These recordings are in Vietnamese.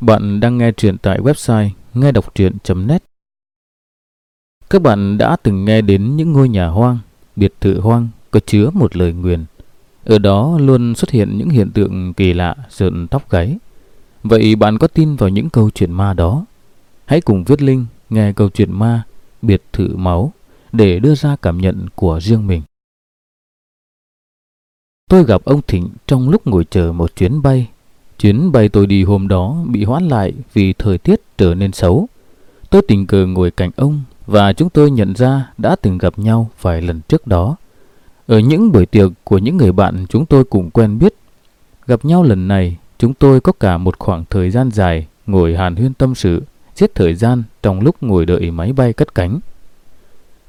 Bạn đang nghe truyện tại website nghe đọc truyện.net. Các bạn đã từng nghe đến những ngôi nhà hoang, biệt thự hoang có chứa một lời nguyền. Ở đó luôn xuất hiện những hiện tượng kỳ lạ, rợn tóc gáy. Vậy bạn có tin vào những câu chuyện ma đó? Hãy cùng Viết Linh nghe câu chuyện ma biệt thự máu để đưa ra cảm nhận của riêng mình. Tôi gặp ông Thịnh trong lúc ngồi chờ một chuyến bay. Chuyến bay tôi đi hôm đó bị hoãn lại vì thời tiết trở nên xấu. Tôi tình cờ ngồi cạnh ông và chúng tôi nhận ra đã từng gặp nhau vài lần trước đó. Ở những buổi tiệc của những người bạn chúng tôi cùng quen biết. Gặp nhau lần này, chúng tôi có cả một khoảng thời gian dài ngồi hàn huyên tâm sự, giết thời gian trong lúc ngồi đợi máy bay cất cánh.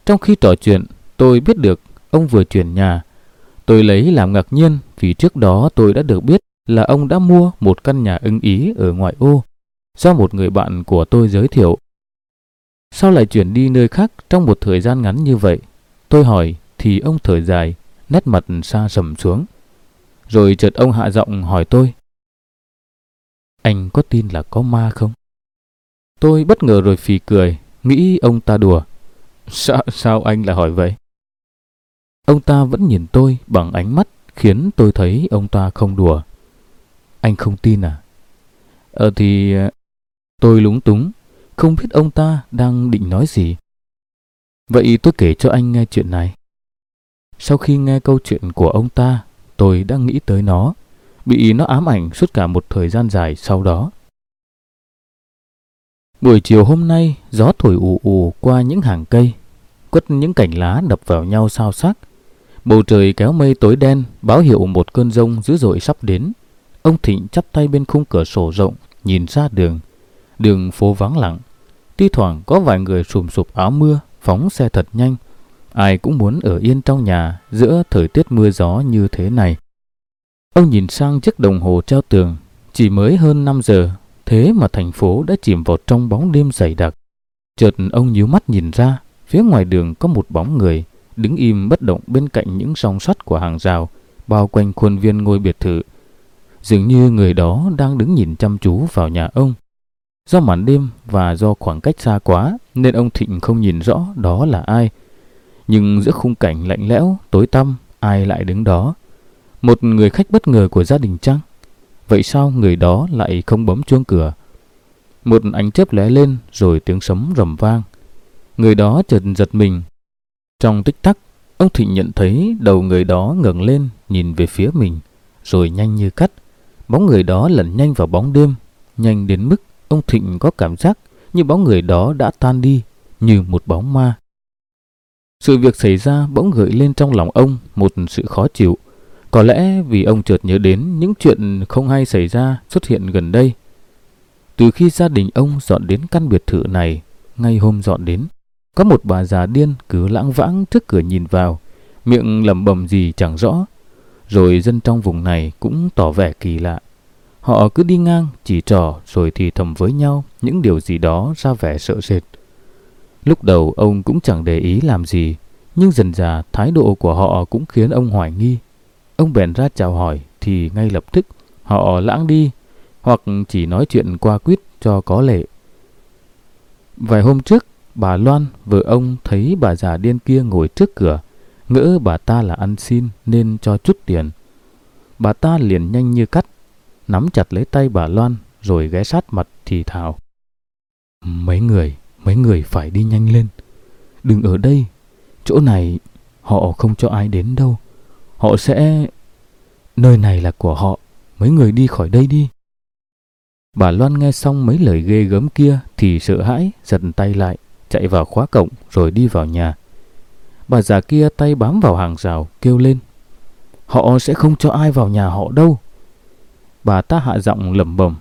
Trong khi trò chuyện, tôi biết được ông vừa chuyển nhà. Tôi lấy làm ngạc nhiên vì trước đó tôi đã được biết là ông đã mua một căn nhà ưng ý ở ngoại ô do một người bạn của tôi giới thiệu. Sao lại chuyển đi nơi khác trong một thời gian ngắn như vậy? Tôi hỏi thì ông thở dài, nét mặt xa sầm xuống. Rồi chợt ông hạ giọng hỏi tôi. Anh có tin là có ma không? Tôi bất ngờ rồi phì cười, nghĩ ông ta đùa. Sao, sao anh lại hỏi vậy? Ông ta vẫn nhìn tôi bằng ánh mắt khiến tôi thấy ông ta không đùa. Anh không tin à? Ờ thì... Ờ, tôi lúng túng, không biết ông ta đang định nói gì. Vậy tôi kể cho anh nghe chuyện này. Sau khi nghe câu chuyện của ông ta, tôi đã nghĩ tới nó, bị nó ám ảnh suốt cả một thời gian dài sau đó. Buổi chiều hôm nay, gió thổi ù ù qua những hàng cây, quất những cành lá đập vào nhau sao sắc. Bầu trời kéo mây tối đen, báo hiệu một cơn rông dữ dội sắp đến. Ông Thịnh chắp tay bên khung cửa sổ rộng, nhìn ra đường. Đường phố vắng lặng. Tuy thoảng có vài người sùm sụp áo mưa, phóng xe thật nhanh. Ai cũng muốn ở yên trong nhà giữa thời tiết mưa gió như thế này. Ông nhìn sang chiếc đồng hồ treo tường. Chỉ mới hơn 5 giờ, thế mà thành phố đã chìm vào trong bóng đêm dày đặc. Chợt ông nhíu mắt nhìn ra, phía ngoài đường có một bóng người, đứng im bất động bên cạnh những song sắt của hàng rào, bao quanh khuôn viên ngôi biệt thự. Dường như người đó đang đứng nhìn chăm chú vào nhà ông. Do màn đêm và do khoảng cách xa quá nên ông Thịnh không nhìn rõ đó là ai. Nhưng giữa khung cảnh lạnh lẽo, tối tăm, ai lại đứng đó? Một người khách bất ngờ của gia đình chăng? Vậy sao người đó lại không bấm chuông cửa? Một ánh chớp lóe lên rồi tiếng sấm rầm vang. Người đó chợt giật mình. Trong tích tắc, ông Thịnh nhận thấy đầu người đó ngẩng lên nhìn về phía mình, rồi nhanh như cắt. Bóng người đó lẩn nhanh vào bóng đêm, nhanh đến mức ông Thịnh có cảm giác như bóng người đó đã tan đi, như một bóng ma. Sự việc xảy ra bỗng gợi lên trong lòng ông một sự khó chịu. Có lẽ vì ông chợt nhớ đến những chuyện không hay xảy ra xuất hiện gần đây. Từ khi gia đình ông dọn đến căn biệt thự này, ngay hôm dọn đến, có một bà già điên cứ lãng vãng trước cửa nhìn vào, miệng lẩm bẩm gì chẳng rõ. Rồi dân trong vùng này cũng tỏ vẻ kỳ lạ. Họ cứ đi ngang, chỉ trò rồi thì thầm với nhau những điều gì đó ra vẻ sợ sệt. Lúc đầu ông cũng chẳng để ý làm gì, nhưng dần dà thái độ của họ cũng khiến ông hoài nghi. Ông bèn ra chào hỏi thì ngay lập tức họ lãng đi hoặc chỉ nói chuyện qua quýt cho có lệ. Vài hôm trước, bà Loan, vợ ông thấy bà già điên kia ngồi trước cửa, ngỡ bà ta là ăn xin nên cho chút tiền. Bà ta liền nhanh như cắt, nắm chặt lấy tay bà Loan rồi ghé sát mặt thì thào. Mấy người, mấy người phải đi nhanh lên. Đừng ở đây, chỗ này họ không cho ai đến đâu. Họ sẽ... Nơi này là của họ, mấy người đi khỏi đây đi. Bà Loan nghe xong mấy lời ghê gớm kia thì sợ hãi, giật tay lại, chạy vào khóa cổng rồi đi vào nhà. Bà già kia tay bám vào hàng rào, kêu lên. Họ sẽ không cho ai vào nhà họ đâu. Bà ta hạ giọng lẩm bẩm,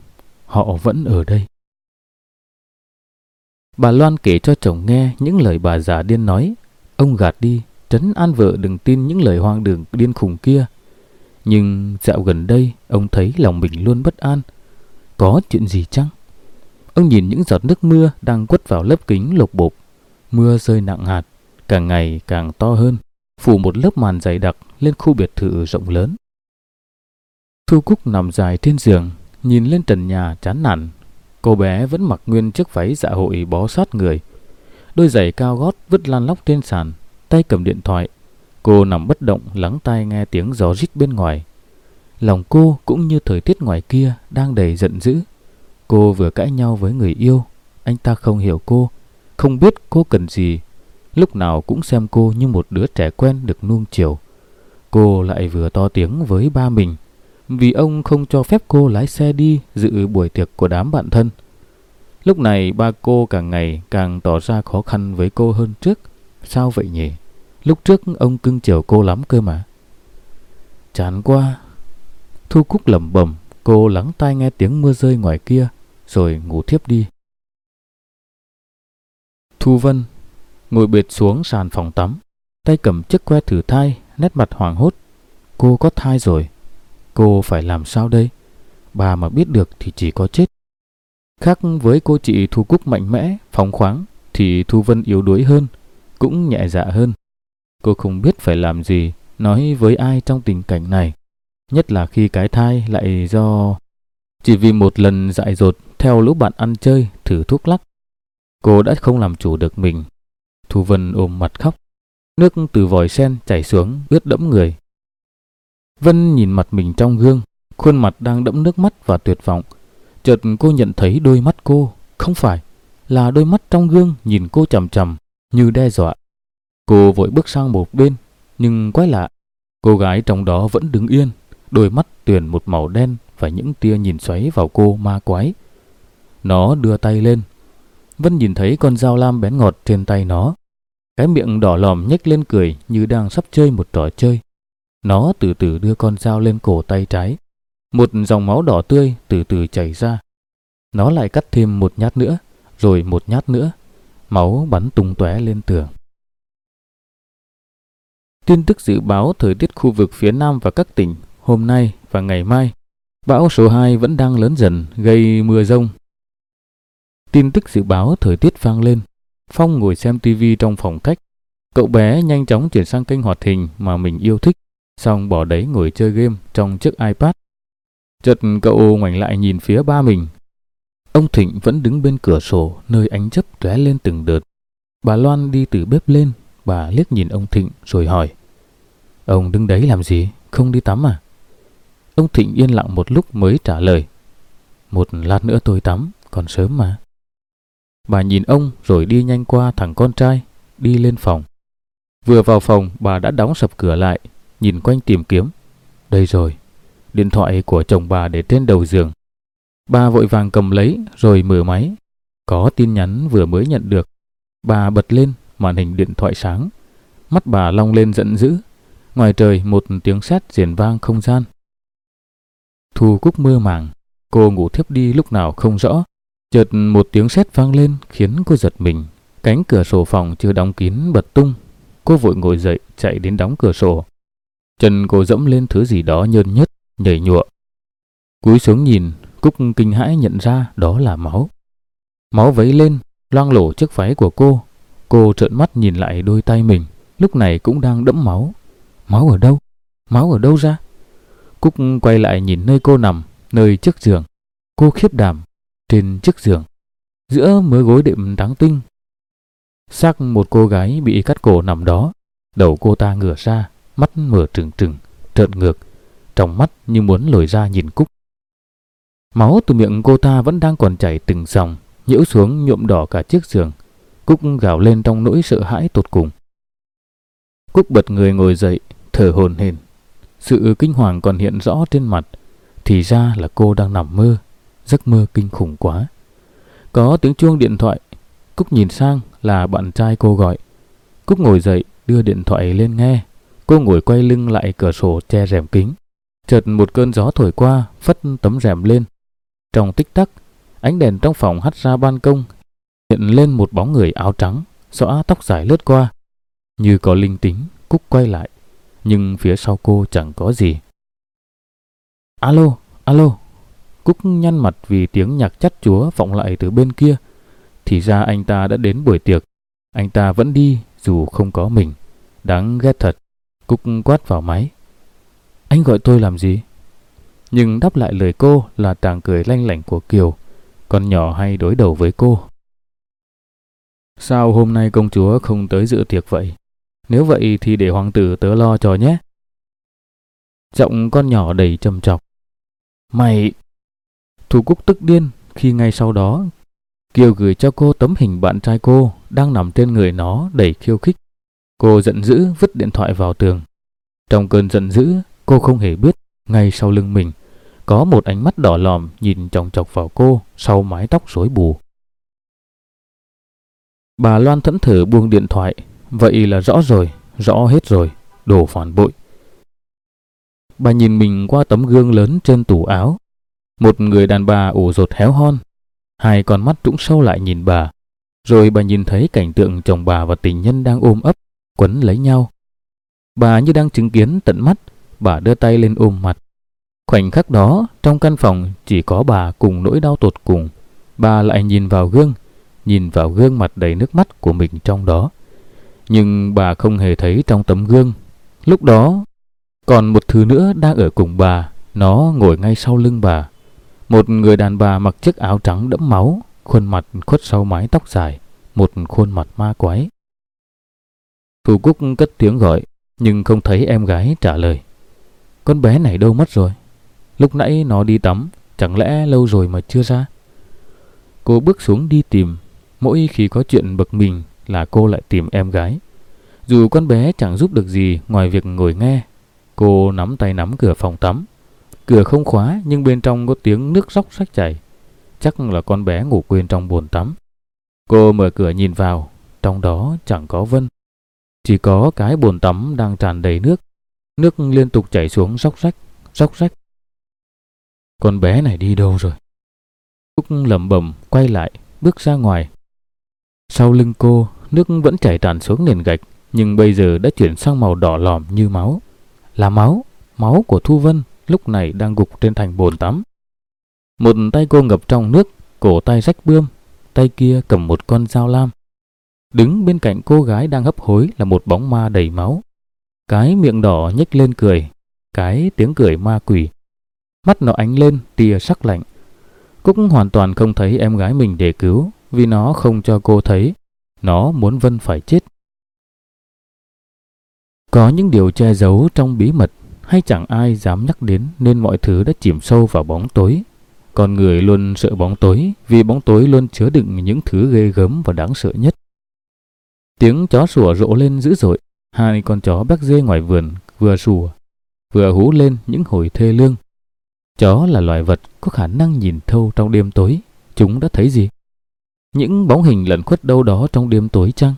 họ vẫn ở đây. Bà Loan kể cho chồng nghe những lời bà già điên nói. Ông gạt đi, trấn an vợ đừng tin những lời hoang đường điên khùng kia. Nhưng dạo gần đây, ông thấy lòng mình luôn bất an. Có chuyện gì chăng? Ông nhìn những giọt nước mưa đang quất vào lớp kính lục bộp. Mưa rơi nặng hạt, càng ngày càng to hơn, phủ một lớp màn dày đặc lên khu biệt thự rộng lớn. Thu Cúc nằm dài trên giường, nhìn lên trần nhà chán nản. Cô bé vẫn mặc nguyên chiếc váy dạ hội bó sát người. Đôi giày cao gót vứt lan lóc trên sàn, tay cầm điện thoại. Cô nằm bất động lắng tai nghe tiếng gió rít bên ngoài. Lòng cô cũng như thời tiết ngoài kia đang đầy giận dữ. Cô vừa cãi nhau với người yêu, anh ta không hiểu cô, không biết cô cần gì. Lúc nào cũng xem cô như một đứa trẻ quen được nuông chiều. Cô lại vừa to tiếng với ba mình vì ông không cho phép cô lái xe đi dự buổi tiệc của đám bạn thân. Lúc này ba cô càng ngày càng tỏ ra khó khăn với cô hơn trước. Sao vậy nhỉ? Lúc trước ông cưng chiều cô lắm cơ mà. Chán quá. Thu Cúc lẩm bẩm, cô lắng tai nghe tiếng mưa rơi ngoài kia, rồi ngủ thiếp đi. Thu Vân ngồi bệt xuống sàn phòng tắm, tay cầm chiếc que thử thai, nét mặt hoảng hốt. Cô có thai rồi. Cô phải làm sao đây? Bà mà biết được thì chỉ có chết. Khác với cô chị Thu Cúc mạnh mẽ, phóng khoáng, thì Thu Vân yếu đuối hơn, cũng nhẹ dạ hơn. Cô không biết phải làm gì, nói với ai trong tình cảnh này. Nhất là khi cái thai lại do... Chỉ vì một lần dại dột theo lũ bạn ăn chơi, thử thuốc lắc. Cô đã không làm chủ được mình. Thu Vân ôm mặt khóc. Nước từ vòi sen chảy xuống, ướt đẫm người. Vân nhìn mặt mình trong gương, khuôn mặt đang đẫm nước mắt và tuyệt vọng. Chợt cô nhận thấy đôi mắt cô, không phải, là đôi mắt trong gương nhìn cô chằm chằm, như đe dọa. Cô vội bước sang một bên, nhưng quái lạ, cô gái trong đó vẫn đứng yên, đôi mắt tuyền một màu đen và những tia nhìn xoáy vào cô ma quái. Nó đưa tay lên. Vân nhìn thấy con dao lam bén ngọt trên tay nó. Cái miệng đỏ lòm nhếch lên cười như đang sắp chơi một trò chơi. Nó từ từ đưa con dao lên cổ tay trái. Một dòng máu đỏ tươi từ từ chảy ra. Nó lại cắt thêm một nhát nữa, rồi một nhát nữa. Máu bắn tung tóe lên tường. Tin tức dự báo thời tiết khu vực phía Nam và các tỉnh hôm nay và ngày mai. Bão số 2 vẫn đang lớn dần gây mưa rông. Tin tức dự báo thời tiết vang lên. Phong ngồi xem tivi trong phòng khách. Cậu bé nhanh chóng chuyển sang kênh hoạt hình mà mình yêu thích xong bỏ đấy ngồi chơi game trong chiếc iPad. Chợt cậu ngoảnh lại nhìn phía ba mình. Ông Thịnh vẫn đứng bên cửa sổ nơi ánh chấp tóe lên từng đợt. Bà Loan đi từ bếp lên, bà liếc nhìn ông Thịnh rồi hỏi. Ông đứng đấy làm gì? Không đi tắm à? Ông Thịnh yên lặng một lúc mới trả lời. Một lát nữa tôi tắm, còn sớm mà. Bà nhìn ông rồi đi nhanh qua thằng con trai, đi lên phòng. Vừa vào phòng, bà đã đóng sập cửa lại, nhìn quanh tìm kiếm. Đây rồi, điện thoại của chồng bà để trên đầu giường. Bà vội vàng cầm lấy rồi mở máy. Có tin nhắn vừa mới nhận được. Bà bật lên, màn hình điện thoại sáng. Mắt bà long lên giận dữ. Ngoài trời một tiếng sét rền vang không gian. Thu Cúc mơ màng, cô ngủ thiếp đi lúc nào không rõ. Chợt một tiếng sét vang lên khiến cô giật mình. Cánh cửa sổ phòng chưa đóng kín bật tung. Cô vội ngồi dậy chạy đến đóng cửa sổ. Chân cô dẫm lên thứ gì đó nhơn nhất, nhảy nhụa. Cúi xuống nhìn, Cúc kinh hãi nhận ra đó là máu. Máu vấy lên, loang lổ chiếc váy của cô. Cô trợn mắt nhìn lại đôi tay mình, lúc này cũng đang đẫm máu. Máu ở đâu? Máu ở đâu ra? Cúc quay lại nhìn nơi cô nằm, nơi chiếc giường. Cô khiếp đảm, trên chiếc giường. Giữa mớ gối đệm trắng tinh. Xác một cô gái bị cắt cổ nằm đó. Đầu cô ta ngửa ra, mắt mở trừng trừng, trợn ngược, trong mắt như muốn lồi ra nhìn Cúc. Máu từ miệng cô ta vẫn đang còn chảy từng dòng, nhiễu xuống nhuộm đỏ cả chiếc giường. Cúc gào lên trong nỗi sợ hãi tột cùng. Cúc bật người ngồi dậy, thở hồn hển. Sự kinh hoàng còn hiện rõ trên mặt, thì ra là cô đang nằm mơ, giấc mơ kinh khủng quá. Có tiếng chuông điện thoại, Cúc nhìn sang là bạn trai cô gọi. Cúc ngồi dậy, đưa điện thoại lên nghe. Cô ngồi quay lưng lại cửa sổ che rèm kính. Chợt một cơn gió thổi qua, phất tấm rèm lên. Trong tích tắc, ánh đèn trong phòng hắt ra ban công, hiện lên một bóng người áo trắng, xõa tóc dài lướt qua. Như có linh tính, Cúc quay lại, nhưng phía sau cô chẳng có gì. Alo, alo. Cúc nhăn mặt vì tiếng nhạc chắt chúa vọng lại từ bên kia. Thì ra anh ta đã đến buổi tiệc. Anh ta vẫn đi, dù không có mình. Đáng ghét thật. Cúc quát vào máy. Anh gọi tôi làm gì? Nhưng đáp lại lời cô là tràng cười lanh lảnh của Kiều. con nhỏ hay đối đầu với cô. Sao hôm nay công chúa không tới dự tiệc vậy? Nếu vậy thì để hoàng tử tớ lo cho nhé. Giọng con nhỏ đầy trầm trọc. Mày... Thủ Cúc tức điên khi ngay sau đó Kiều gửi cho cô tấm hình bạn trai cô đang nằm trên người nó đầy khiêu khích. Cô giận dữ vứt điện thoại vào tường. Trong cơn giận dữ, cô không hề biết ngay sau lưng mình có một ánh mắt đỏ lòm nhìn chòng chọc vào cô sau mái tóc rối bù. Bà Loan thẫn thờ buông điện thoại. Vậy là rõ rồi, rõ hết rồi, đồ phản bội. Bà nhìn mình qua tấm gương lớn trên tủ áo. Một người đàn bà ủ rột héo hon. Hai con mắt trũng sâu lại nhìn bà. Rồi bà nhìn thấy cảnh tượng chồng bà và tình nhân đang ôm ấp, quấn lấy nhau. Bà như đang chứng kiến tận mắt, bà đưa tay lên ôm mặt. Khoảnh khắc đó, trong căn phòng chỉ có bà cùng nỗi đau tột cùng. Bà lại nhìn vào gương, nhìn vào gương mặt đầy nước mắt của mình trong đó. Nhưng bà không hề thấy trong tấm gương. Lúc đó, còn một thứ nữa đang ở cùng bà, nó ngồi ngay sau lưng bà. Một người đàn bà mặc chiếc áo trắng đẫm máu, khuôn mặt khuất sau mái tóc dài, một khuôn mặt ma quái. Thủ Cúc cất tiếng gọi, nhưng không thấy em gái trả lời. Con bé này đâu mất rồi? Lúc nãy nó đi tắm, chẳng lẽ lâu rồi mà chưa ra? Cô bước xuống đi tìm, mỗi khi có chuyện bực mình là cô lại tìm em gái. Dù con bé chẳng giúp được gì ngoài việc ngồi nghe, cô nắm tay nắm cửa phòng tắm. Cửa không khóa nhưng bên trong có tiếng nước róc rách chảy. Chắc là con bé ngủ quên trong bồn tắm. Cô mở cửa nhìn vào, trong đó chẳng có Vân. Chỉ có cái bồn tắm đang tràn đầy nước. Nước liên tục chảy xuống róc rách, róc rách. Con bé này đi đâu rồi? Cúc lẩm bẩm quay lại, bước ra ngoài. Sau lưng cô, nước vẫn chảy tràn xuống nền gạch, nhưng bây giờ đã chuyển sang màu đỏ lòm như máu. Là máu, máu của Thu Vân lúc này đang gục trên thành bồn tắm. Một tay cô ngập trong nước, cổ tay rách bươm, tay kia cầm một con dao lam. Đứng bên cạnh cô gái đang hấp hối là một bóng ma đầy máu. Cái miệng đỏ nhếch lên cười, cái tiếng cười ma quỷ. Mắt nó ánh lên tia sắc lạnh. Cúc hoàn toàn không thấy em gái mình để cứu vì nó không cho cô thấy. Nó muốn Vân phải chết. Có những điều che giấu trong bí mật hay chẳng ai dám nhắc đến nên mọi thứ đã chìm sâu vào bóng tối. Con người luôn sợ bóng tối vì bóng tối luôn chứa đựng những thứ ghê gớm và đáng sợ nhất. Tiếng chó sủa rộ lên dữ dội, hai con chó béc dê ngoài vườn vừa sủa, vừa hú lên những hồi thê lương. Chó là loài vật có khả năng nhìn thâu trong đêm tối, chúng đã thấy gì? Những bóng hình lẩn khuất đâu đó trong đêm tối chăng?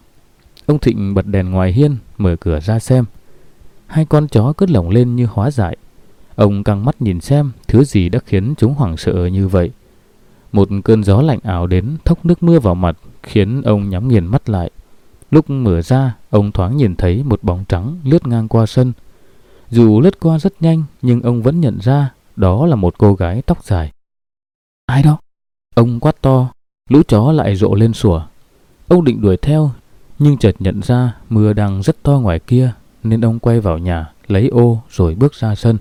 Ông Thịnh bật đèn ngoài hiên, mở cửa ra xem. Hai con chó cứ lồng lên như hóa dại. Ông căng mắt nhìn xem thứ gì đã khiến chúng hoảng sợ như vậy. Một cơn gió lạnh ảo đến thốc nước mưa vào mặt khiến ông nhắm nghiền mắt lại. Lúc mở ra, ông thoáng nhìn thấy một bóng trắng lướt ngang qua sân. Dù lướt qua rất nhanh nhưng ông vẫn nhận ra đó là một cô gái tóc dài. Ai đó? Ông quát to, lũ chó lại rộ lên sủa. Ông định đuổi theo nhưng chợt nhận ra mưa đang rất to ngoài kia nên ông quay vào nhà, lấy ô rồi bước ra sân.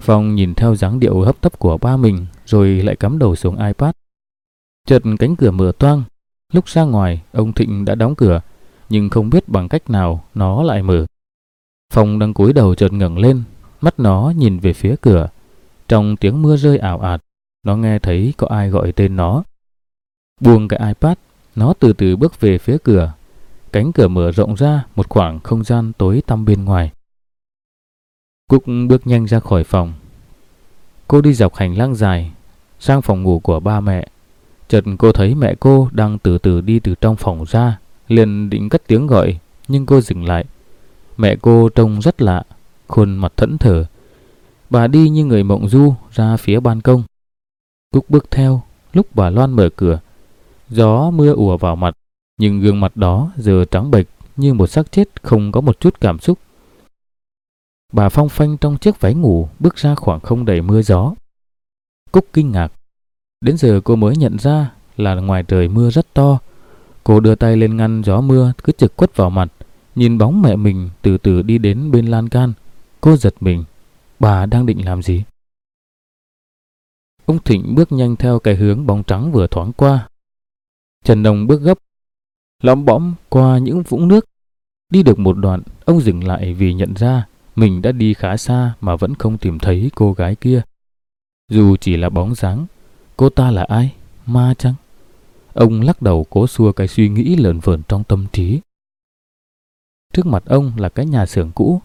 Phong nhìn theo dáng điệu hấp tấp của ba mình rồi lại cắm đầu xuống iPad. Chợt cánh cửa mở toang. Lúc ra ngoài, ông Thịnh đã đóng cửa, nhưng không biết bằng cách nào nó lại mở. Phong đang cúi đầu chợt ngẩng lên, mắt nó nhìn về phía cửa. Trong tiếng mưa rơi ảo ạt, nó nghe thấy có ai gọi tên nó. Buông cái iPad, nó từ từ bước về phía cửa Cánh cửa mở rộng ra một khoảng không gian tối tăm bên ngoài. Cúc bước nhanh ra khỏi phòng. Cô đi dọc hành lang dài, sang phòng ngủ của ba mẹ. Chợt cô thấy mẹ cô đang từ từ đi từ trong phòng ra, liền định cất tiếng gọi, nhưng cô dừng lại. Mẹ cô trông rất lạ, khuôn mặt thẫn thờ. Bà đi như người mộng du ra phía ban công. Cúc bước theo, lúc bà Loan mở cửa, gió mưa ùa vào mặt, nhưng gương mặt đó giờ trắng bệch như một xác chết không có một chút cảm xúc. Bà phong phanh trong chiếc váy ngủ bước ra khoảng không đầy mưa gió. Cúc kinh ngạc. Đến giờ cô mới nhận ra là ngoài trời mưa rất to. Cô đưa tay lên ngăn gió mưa cứ trực quất vào mặt. Nhìn bóng mẹ mình từ từ đi đến bên lan can. Cô giật mình. Bà đang định làm gì? Ông Thịnh bước nhanh theo cái hướng bóng trắng vừa thoáng qua. Trần đồng bước gấp, lõm bõm qua những vũng nước. Đi được một đoạn, ông dừng lại vì nhận ra mình đã đi khá xa mà vẫn không tìm thấy cô gái kia. Dù chỉ là bóng dáng, cô ta là ai? Ma chăng? Ông lắc đầu cố xua cái suy nghĩ lợn vợn trong tâm trí. Trước mặt ông là cái nhà xưởng cũ.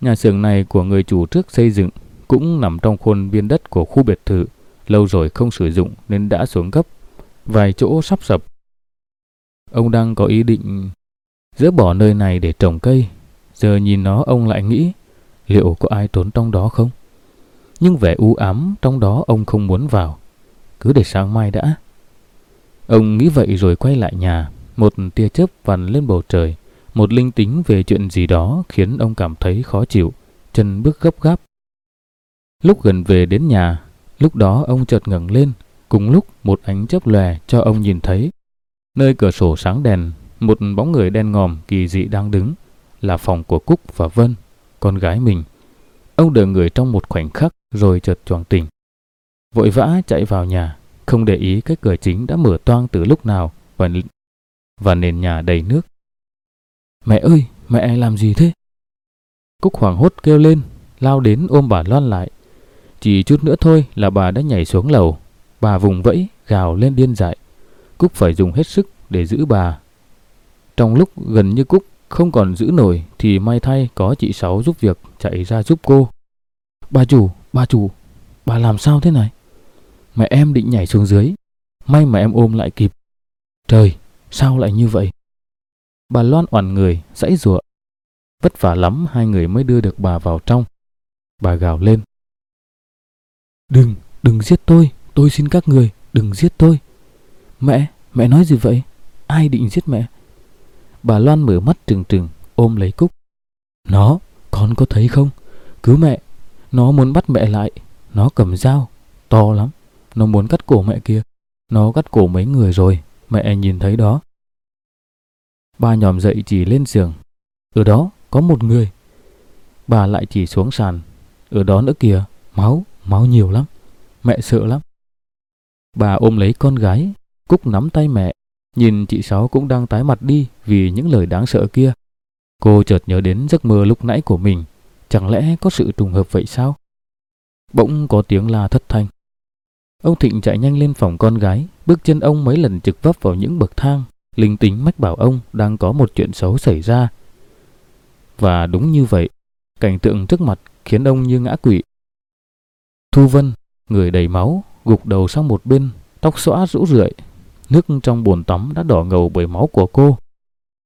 Nhà xưởng này của người chủ trước xây dựng cũng nằm trong khuôn viên đất của khu biệt thự. Lâu rồi không sử dụng nên đã xuống cấp. Vài chỗ sắp sập. Ông đang có ý định dỡ bỏ nơi này để trồng cây. Giờ nhìn nó ông lại nghĩ liệu có ai trốn trong đó không? Nhưng vẻ u ám trong đó ông không muốn vào. Cứ để sáng mai đã. Ông nghĩ vậy rồi quay lại nhà. Một tia chớp vằn lên bầu trời. Một linh tính về chuyện gì đó khiến ông cảm thấy khó chịu, chân bước gấp gáp. Lúc gần về đến nhà, lúc đó ông chợt ngẩng lên, cùng lúc một ánh chớp lòe cho ông nhìn thấy. Nơi cửa sổ sáng đèn, một bóng người đen ngòm kỳ dị đang đứng, là phòng của Cúc và Vân, con gái mình. Ông đợi người trong một khoảnh khắc rồi chợt choàng tỉnh. Vội vã chạy vào nhà, không để ý cái cửa chính đã mở toang từ lúc nào và, và nền nhà đầy nước. Mẹ ơi, mẹ làm gì thế? Cúc hoảng hốt kêu lên, lao đến ôm bà Loan lại. Chỉ chút nữa thôi là bà đã nhảy xuống lầu. Bà vùng vẫy, gào lên điên dại. Cúc phải dùng hết sức để giữ bà. Trong lúc gần như Cúc không còn giữ nổi thì may thay có chị Sáu giúp việc chạy ra giúp cô. Bà chủ, bà chủ, bà làm sao thế này? Mẹ em định nhảy xuống dưới. May mà em ôm lại kịp. Trời, sao lại như vậy? Bà Loan oằn người, dãy rủa. Vất vả lắm hai người mới đưa được bà vào trong. Bà gào lên. Đừng, đừng giết tôi, tôi xin các người, đừng giết tôi. Mẹ, mẹ nói gì vậy? Ai định giết mẹ? Bà Loan mở mắt trừng trừng, ôm lấy Cúc. Nó, con có thấy không? Cứu mẹ, nó muốn bắt mẹ lại. Nó cầm dao, to lắm. Nó muốn cắt cổ mẹ kia. Nó cắt cổ mấy người rồi, mẹ nhìn thấy đó. Bà nhòm dậy chỉ lên giường. Ở đó có một người. Bà lại chỉ xuống sàn. Ở đó nữa kìa, máu, máu nhiều lắm. Mẹ sợ lắm. Bà ôm lấy con gái, Cúc nắm tay mẹ, nhìn chị Sáu cũng đang tái mặt đi vì những lời đáng sợ kia. Cô chợt nhớ đến giấc mơ lúc nãy của mình. Chẳng lẽ có sự trùng hợp vậy sao? Bỗng có tiếng la thất thanh. Ông Thịnh chạy nhanh lên phòng con gái, bước chân ông mấy lần trực vấp vào những bậc thang linh tính mách bảo ông đang có một chuyện xấu xảy ra. Và đúng như vậy, cảnh tượng trước mặt khiến ông như ngã quỵ. Thu Vân, người đầy máu, gục đầu sang một bên, tóc xõa rũ rượi. Nước trong bồn tắm đã đỏ ngầu bởi máu của cô.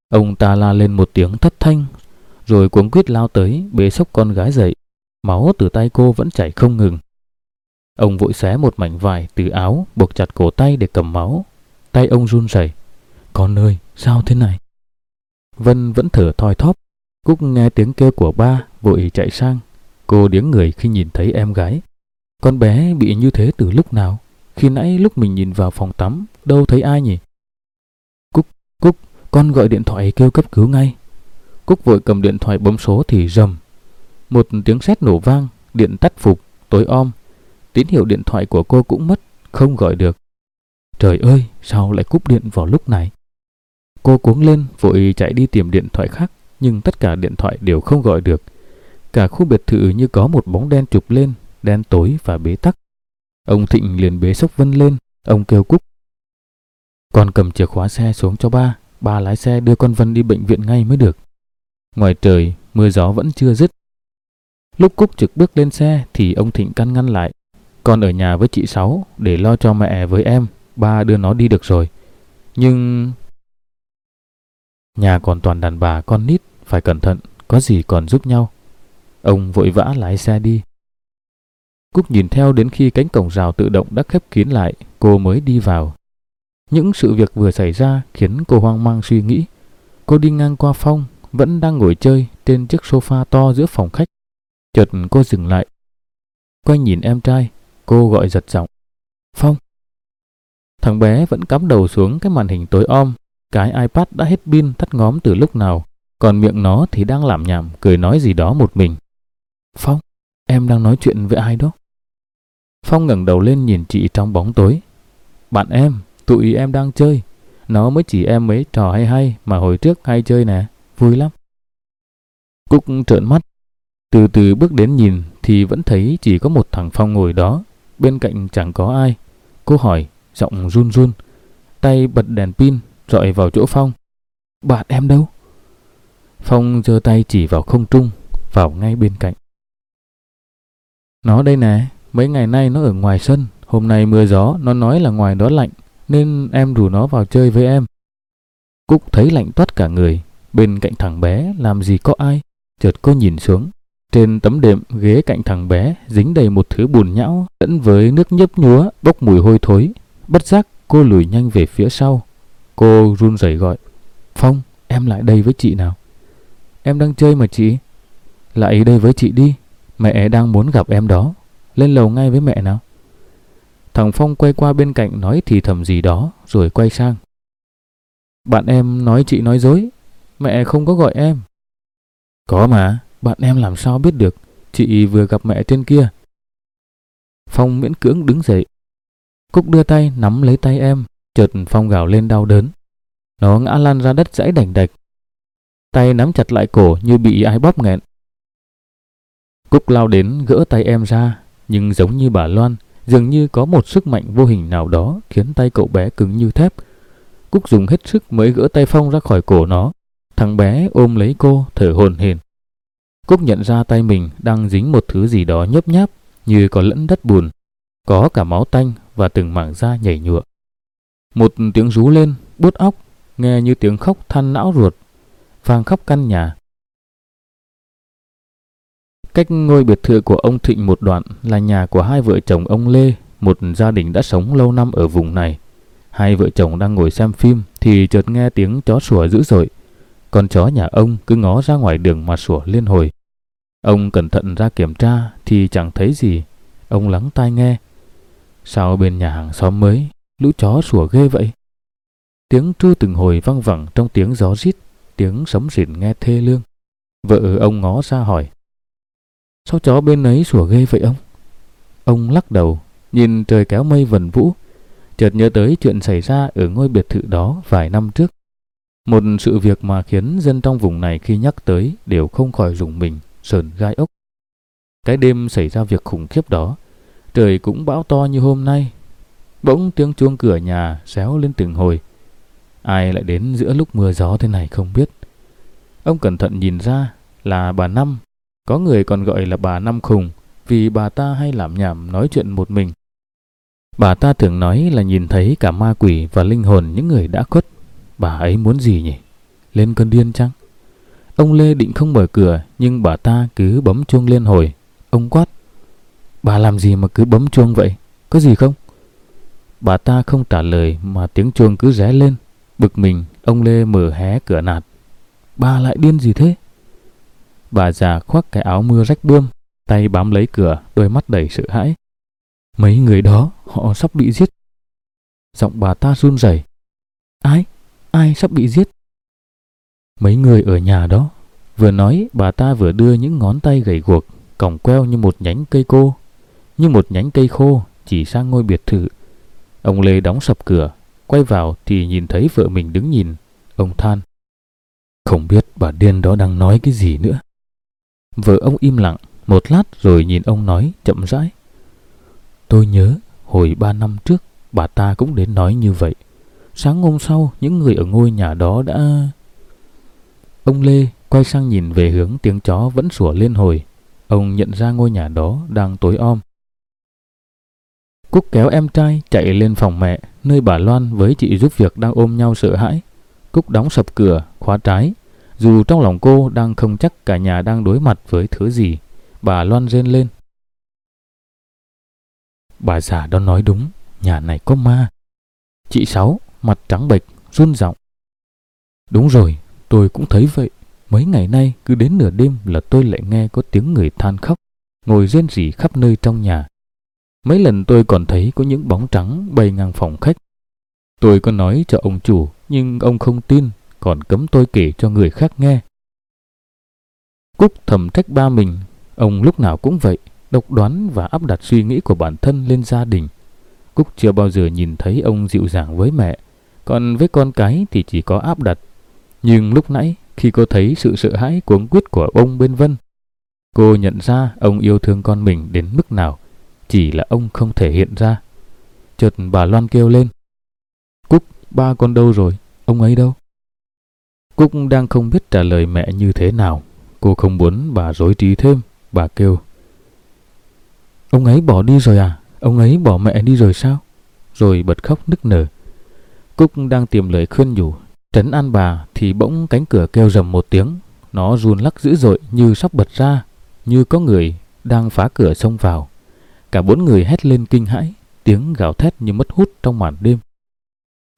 Ông ta la lên một tiếng thất thanh, rồi cuống quýt lao tới bế sốc con gái dậy. Máu từ tay cô vẫn chảy không ngừng. Ông vội xé một mảnh vải từ áo buộc chặt cổ tay để cầm máu. Tay ông run rẩy. Con ơi, sao thế này? Vân vẫn thở thoi thóp. Cúc nghe tiếng kêu của ba, vội chạy sang. Cô điếng người khi nhìn thấy em gái. Con bé bị như thế từ lúc nào? Khi nãy lúc mình nhìn vào phòng tắm, đâu thấy ai nhỉ? Cúc, Cúc, con gọi điện thoại kêu cấp cứu ngay. Cúc vội cầm điện thoại bấm số thì rầm. Một tiếng sét nổ vang, điện tắt phục, tối om. Tín hiệu điện thoại của cô cũng mất, không gọi được. Trời ơi, sao lại cúp điện vào lúc này? Cô cuống lên vội chạy đi tìm điện thoại khác, nhưng tất cả điện thoại đều không gọi được. Cả khu biệt thự như có một bóng đen chụp lên, đen tối và bế tắc. Ông Thịnh liền bế Sốc Vân lên, ông kêu Cúc. Con cầm chìa khóa xe xuống cho ba, ba lái xe đưa con Vân đi bệnh viện ngay mới được. Ngoài trời, mưa gió vẫn chưa dứt. Lúc Cúc trực bước lên xe thì ông Thịnh căn ngăn lại. Con ở nhà với chị Sáu để lo cho mẹ với em, ba đưa nó đi được rồi. Nhưng Nhà còn toàn đàn bà con nít, phải cẩn thận, có gì còn giúp nhau. Ông vội vã lái xe đi. Cúc nhìn theo đến khi cánh cổng rào tự động đã khép kín lại, cô mới đi vào. Những sự việc vừa xảy ra khiến cô hoang mang suy nghĩ. Cô đi ngang qua Phong, vẫn đang ngồi chơi trên chiếc sofa to giữa phòng khách. Chợt cô dừng lại. Quay nhìn em trai, cô gọi giật giọng. Phong! Thằng bé vẫn cắm đầu xuống cái màn hình tối om, cái iPad đã hết pin tắt ngóm từ lúc nào, còn miệng nó thì đang làm nhảm cười nói gì đó một mình. Phong, em đang nói chuyện với ai đó? Phong ngẩng đầu lên nhìn chị trong bóng tối. Bạn em, tụi em đang chơi. Nó mới chỉ em mấy trò hay hay mà hồi trước hay chơi nè, vui lắm. Cúc trợn mắt, từ từ bước đến nhìn thì vẫn thấy chỉ có một thằng Phong ngồi đó, bên cạnh chẳng có ai. Cô hỏi, giọng run run, tay bật đèn pin rọi vào chỗ Phong. Bạn em đâu? Phong giơ tay chỉ vào không trung, vào ngay bên cạnh. Nó đây nè, mấy ngày nay nó ở ngoài sân, hôm nay mưa gió, nó nói là ngoài đó lạnh, nên em rủ nó vào chơi với em. Cúc thấy lạnh toát cả người, bên cạnh thằng bé làm gì có ai, chợt cô nhìn xuống. Trên tấm đệm ghế cạnh thằng bé dính đầy một thứ bùn nhão lẫn với nước nhấp nhúa bốc mùi hôi thối. Bất giác cô lùi nhanh về phía sau. Cô run rẩy gọi. Phong, em lại đây với chị nào. Em đang chơi mà chị. Lại đây với chị đi. Mẹ đang muốn gặp em đó. Lên lầu ngay với mẹ nào. Thằng Phong quay qua bên cạnh nói thì thầm gì đó rồi quay sang. Bạn em nói chị nói dối. Mẹ không có gọi em. Có mà, bạn em làm sao biết được. Chị vừa gặp mẹ trên kia. Phong miễn cưỡng đứng dậy. Cúc đưa tay nắm lấy tay em. Chợt Phong gào lên đau đớn. Nó ngã lăn ra đất dãy đành đạch. Tay nắm chặt lại cổ như bị ai bóp nghẹn. Cúc lao đến gỡ tay em ra, nhưng giống như bà Loan, dường như có một sức mạnh vô hình nào đó khiến tay cậu bé cứng như thép. Cúc dùng hết sức mới gỡ tay Phong ra khỏi cổ nó. Thằng bé ôm lấy cô, thở hồn hển. Cúc nhận ra tay mình đang dính một thứ gì đó nhấp nháp, như có lẫn đất bùn, có cả máu tanh và từng mảng da nhảy nhụa. Một tiếng rú lên, bút óc, nghe như tiếng khóc than não ruột, vang khắp căn nhà. Cách ngôi biệt thự của ông Thịnh một đoạn là nhà của hai vợ chồng ông Lê, một gia đình đã sống lâu năm ở vùng này. Hai vợ chồng đang ngồi xem phim thì chợt nghe tiếng chó sủa dữ dội. Con chó nhà ông cứ ngó ra ngoài đường mà sủa liên hồi. Ông cẩn thận ra kiểm tra thì chẳng thấy gì. Ông lắng tai nghe. Sao bên nhà hàng xóm mới, lũ chó sủa ghê vậy? Tiếng tru từng hồi văng vẳng trong tiếng gió rít, tiếng sấm rền nghe thê lương. Vợ ông ngó ra hỏi. Sao chó bên ấy sủa ghê vậy ông? Ông lắc đầu, nhìn trời kéo mây vần vũ, chợt nhớ tới chuyện xảy ra ở ngôi biệt thự đó vài năm trước. Một sự việc mà khiến dân trong vùng này khi nhắc tới đều không khỏi rùng mình, sờn gai ốc. Cái đêm xảy ra việc khủng khiếp đó, trời cũng bão to như hôm nay. Bỗng tiếng chuông cửa nhà xéo lên từng hồi. Ai lại đến giữa lúc mưa gió thế này không biết. Ông cẩn thận nhìn ra là bà Năm có người còn gọi là bà Năm Khùng vì bà ta hay làm nhảm nói chuyện một mình. Bà ta thường nói là nhìn thấy cả ma quỷ và linh hồn những người đã khuất. Bà ấy muốn gì nhỉ? Lên cơn điên chăng? Ông Lê định không mở cửa nhưng bà ta cứ bấm chuông liên hồi. Ông quát. Bà làm gì mà cứ bấm chuông vậy? Có gì không? Bà ta không trả lời mà tiếng chuông cứ ré lên. Bực mình, ông Lê mở hé cửa nạt. Bà lại điên gì thế? Bà già khoác cái áo mưa rách bươm, tay bám lấy cửa, đôi mắt đầy sợ hãi. Mấy người đó, họ sắp bị giết. Giọng bà ta run rẩy. Ai? Ai sắp bị giết? Mấy người ở nhà đó. Vừa nói, bà ta vừa đưa những ngón tay gầy guộc, còng queo như một nhánh cây cô, như một nhánh cây khô chỉ sang ngôi biệt thự. Ông Lê đóng sập cửa, quay vào thì nhìn thấy vợ mình đứng nhìn. Ông than. Không biết bà điên đó đang nói cái gì nữa. Vợ ông im lặng một lát rồi nhìn ông nói chậm rãi. Tôi nhớ hồi ba năm trước bà ta cũng đến nói như vậy. Sáng hôm sau những người ở ngôi nhà đó đã... Ông Lê quay sang nhìn về hướng tiếng chó vẫn sủa lên hồi. Ông nhận ra ngôi nhà đó đang tối om. Cúc kéo em trai chạy lên phòng mẹ, nơi bà Loan với chị giúp việc đang ôm nhau sợ hãi. Cúc đóng sập cửa, khóa trái, dù trong lòng cô đang không chắc cả nhà đang đối mặt với thứ gì, bà loan rên lên. Bà già đó nói đúng, nhà này có ma. Chị Sáu, mặt trắng bệch, run giọng. Đúng rồi, tôi cũng thấy vậy. Mấy ngày nay cứ đến nửa đêm là tôi lại nghe có tiếng người than khóc, ngồi rên rỉ khắp nơi trong nhà. Mấy lần tôi còn thấy có những bóng trắng bay ngang phòng khách. Tôi có nói cho ông chủ, nhưng ông không tin còn cấm tôi kể cho người khác nghe. Cúc thầm trách ba mình, ông lúc nào cũng vậy, độc đoán và áp đặt suy nghĩ của bản thân lên gia đình. Cúc chưa bao giờ nhìn thấy ông dịu dàng với mẹ, còn với con cái thì chỉ có áp đặt. Nhưng lúc nãy, khi cô thấy sự sợ hãi cuống quyết của ông bên Vân, cô nhận ra ông yêu thương con mình đến mức nào, chỉ là ông không thể hiện ra. Chợt bà Loan kêu lên. Cúc, ba con đâu rồi? Ông ấy đâu? Cúc đang không biết trả lời mẹ như thế nào. Cô không muốn bà rối trí thêm. Bà kêu. Ông ấy bỏ đi rồi à? Ông ấy bỏ mẹ đi rồi sao? Rồi bật khóc nức nở. Cúc đang tìm lời khuyên nhủ. Trấn an bà thì bỗng cánh cửa kêu rầm một tiếng. Nó run lắc dữ dội như sắp bật ra. Như có người đang phá cửa xông vào. Cả bốn người hét lên kinh hãi. Tiếng gào thét như mất hút trong màn đêm.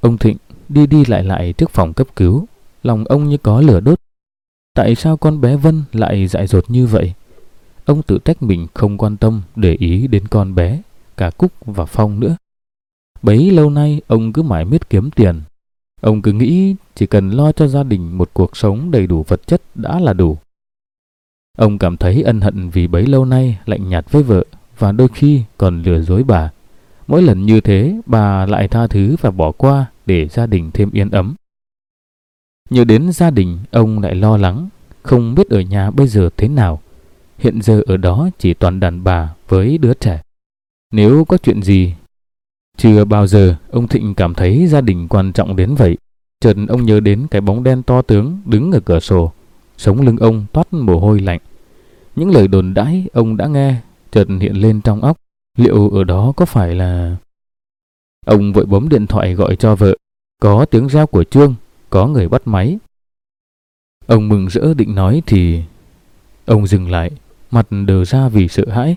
Ông Thịnh đi đi lại lại trước phòng cấp cứu. Lòng ông như có lửa đốt. Tại sao con bé Vân lại dại dột như vậy? Ông tự trách mình không quan tâm để ý đến con bé, cả Cúc và Phong nữa. Bấy lâu nay ông cứ mãi miết kiếm tiền. Ông cứ nghĩ chỉ cần lo cho gia đình một cuộc sống đầy đủ vật chất đã là đủ. Ông cảm thấy ân hận vì bấy lâu nay lạnh nhạt với vợ và đôi khi còn lừa dối bà. Mỗi lần như thế, bà lại tha thứ và bỏ qua để gia đình thêm yên ấm. Nhớ đến gia đình, ông lại lo lắng, không biết ở nhà bây giờ thế nào. Hiện giờ ở đó chỉ toàn đàn bà với đứa trẻ. Nếu có chuyện gì, chưa bao giờ ông Thịnh cảm thấy gia đình quan trọng đến vậy. Chợt ông nhớ đến cái bóng đen to tướng đứng ở cửa sổ. Sống lưng ông toát mồ hôi lạnh. Những lời đồn đãi ông đã nghe chợt hiện lên trong óc. Liệu ở đó có phải là... Ông vội bấm điện thoại gọi cho vợ. Có tiếng reo của trương có người bắt máy. Ông mừng rỡ định nói thì... Ông dừng lại, mặt đờ ra vì sợ hãi.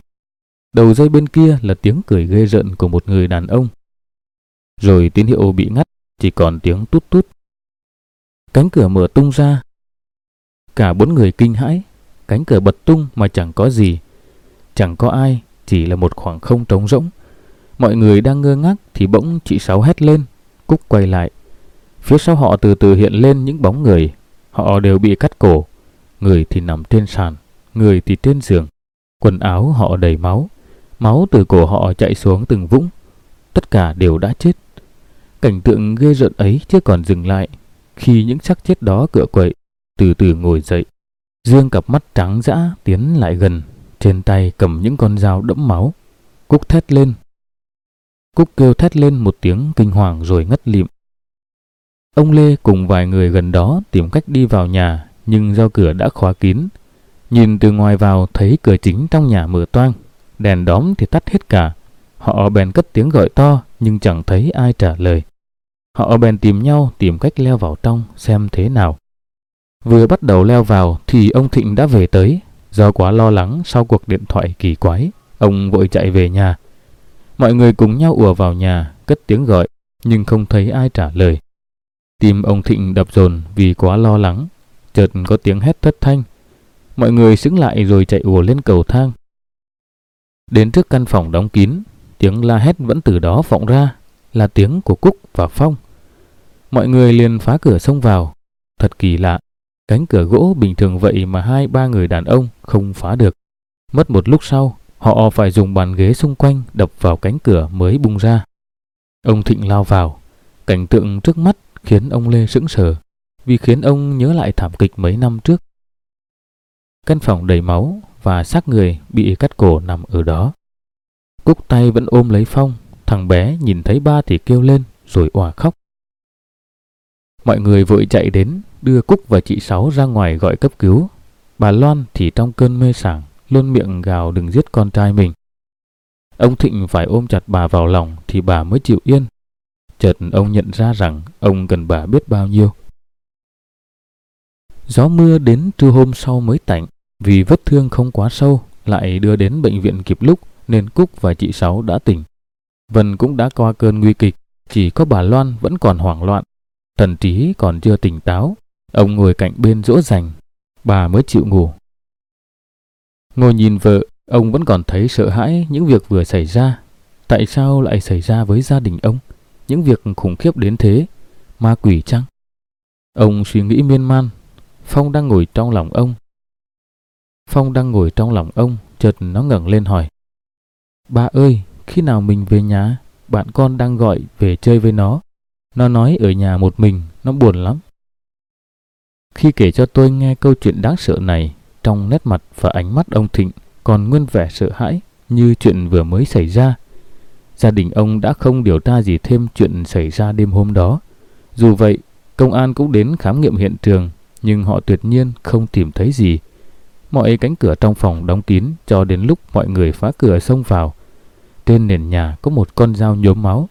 Đầu dây bên kia là tiếng cười ghê rợn của một người đàn ông. Rồi tín hiệu bị ngắt, chỉ còn tiếng tút tút. Cánh cửa mở tung ra. Cả bốn người kinh hãi, cánh cửa bật tung mà chẳng có gì. Chẳng có ai, chỉ là một khoảng không trống rỗng. Mọi người đang ngơ ngác thì bỗng chị Sáu hét lên. Cúc quay lại. Phía sau họ từ từ hiện lên những bóng người. Họ đều bị cắt cổ. Người thì nằm trên sàn, người thì trên giường. Quần áo họ đầy máu. Máu từ cổ họ chạy xuống từng vũng. Tất cả đều đã chết. Cảnh tượng ghê rợn ấy chưa còn dừng lại. Khi những xác chết đó cựa quậy, từ từ ngồi dậy. Dương cặp mắt trắng dã tiến lại gần, trên tay cầm những con dao đẫm máu. Cúc thét lên. Cúc kêu thét lên một tiếng kinh hoàng rồi ngất lịm. Ông Lê cùng vài người gần đó tìm cách đi vào nhà, nhưng do cửa đã khóa kín. Nhìn từ ngoài vào thấy cửa chính trong nhà mở toang, đèn đóm thì tắt hết cả. Họ bèn cất tiếng gọi to nhưng chẳng thấy ai trả lời. Họ bèn tìm nhau tìm cách leo vào trong xem thế nào. Vừa bắt đầu leo vào thì ông Thịnh đã về tới. Do quá lo lắng sau cuộc điện thoại kỳ quái, ông vội chạy về nhà. Mọi người cùng nhau ùa vào nhà, cất tiếng gọi, nhưng không thấy ai trả lời. Tim ông Thịnh đập dồn vì quá lo lắng. Chợt có tiếng hét thất thanh. Mọi người sững lại rồi chạy ùa lên cầu thang. Đến trước căn phòng đóng kín, tiếng la hét vẫn từ đó vọng ra, là tiếng của Cúc và Phong. Mọi người liền phá cửa xông vào. Thật kỳ lạ, cánh cửa gỗ bình thường vậy mà hai ba người đàn ông không phá được. Mất một lúc sau, họ phải dùng bàn ghế xung quanh đập vào cánh cửa mới bung ra. Ông Thịnh lao vào, cảnh tượng trước mắt khiến ông Lê sững sờ, vì khiến ông nhớ lại thảm kịch mấy năm trước. Căn phòng đầy máu và xác người bị cắt cổ nằm ở đó. Cúc tay vẫn ôm lấy Phong, thằng bé nhìn thấy ba thì kêu lên rồi òa khóc. Mọi người vội chạy đến, đưa Cúc và chị Sáu ra ngoài gọi cấp cứu. Bà Loan thì trong cơn mê sảng, luôn miệng gào đừng giết con trai mình. Ông Thịnh phải ôm chặt bà vào lòng thì bà mới chịu yên Chợt ông nhận ra rằng ông cần bà biết bao nhiêu. Gió mưa đến trưa hôm sau mới tạnh, vì vết thương không quá sâu, lại đưa đến bệnh viện kịp lúc nên Cúc và chị Sáu đã tỉnh. Vân cũng đã qua cơn nguy kịch, chỉ có bà Loan vẫn còn hoảng loạn. Thần trí còn chưa tỉnh táo, ông ngồi cạnh bên dỗ dành, bà mới chịu ngủ. Ngồi nhìn vợ, ông vẫn còn thấy sợ hãi những việc vừa xảy ra. Tại sao lại xảy ra với gia đình ông? Những việc khủng khiếp đến thế, ma quỷ chăng? Ông suy nghĩ miên man, Phong đang ngồi trong lòng ông. Phong đang ngồi trong lòng ông, chợt nó ngẩng lên hỏi. Ba ơi, khi nào mình về nhà? Bạn con đang gọi về chơi với nó. Nó nói ở nhà một mình, nó buồn lắm. Khi kể cho tôi nghe câu chuyện đáng sợ này, trong nét mặt và ánh mắt ông Thịnh còn nguyên vẻ sợ hãi như chuyện vừa mới xảy ra. Gia đình ông đã không điều tra gì thêm chuyện xảy ra đêm hôm đó. Dù vậy, công an cũng đến khám nghiệm hiện trường, nhưng họ tuyệt nhiên không tìm thấy gì. Mọi cánh cửa trong phòng đóng kín cho đến lúc mọi người phá cửa xông vào. Trên nền nhà có một con dao nhốm máu,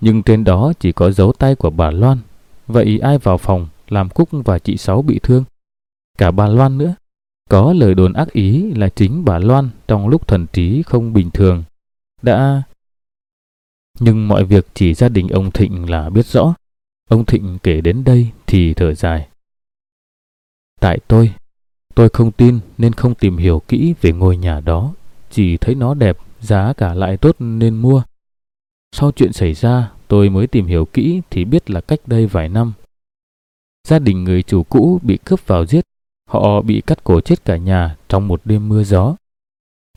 nhưng trên đó chỉ có dấu tay của bà Loan. Vậy ai vào phòng làm Cúc và chị Sáu bị thương? Cả bà Loan nữa. Có lời đồn ác ý là chính bà Loan trong lúc thần trí không bình thường đã... Nhưng mọi việc chỉ gia đình ông Thịnh là biết rõ. Ông Thịnh kể đến đây thì thở dài. Tại tôi, tôi không tin nên không tìm hiểu kỹ về ngôi nhà đó. Chỉ thấy nó đẹp, giá cả lại tốt nên mua. Sau chuyện xảy ra, tôi mới tìm hiểu kỹ thì biết là cách đây vài năm. Gia đình người chủ cũ bị cướp vào giết Họ bị cắt cổ chết cả nhà trong một đêm mưa gió.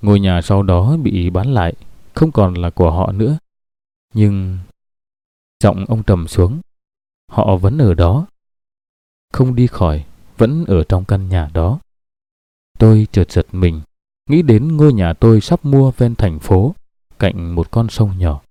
Ngôi nhà sau đó bị bán lại, không còn là của họ nữa. Nhưng... Giọng ông trầm xuống. Họ vẫn ở đó. Không đi khỏi, vẫn ở trong căn nhà đó. Tôi chợt giật mình, nghĩ đến ngôi nhà tôi sắp mua ven thành phố, cạnh một con sông nhỏ.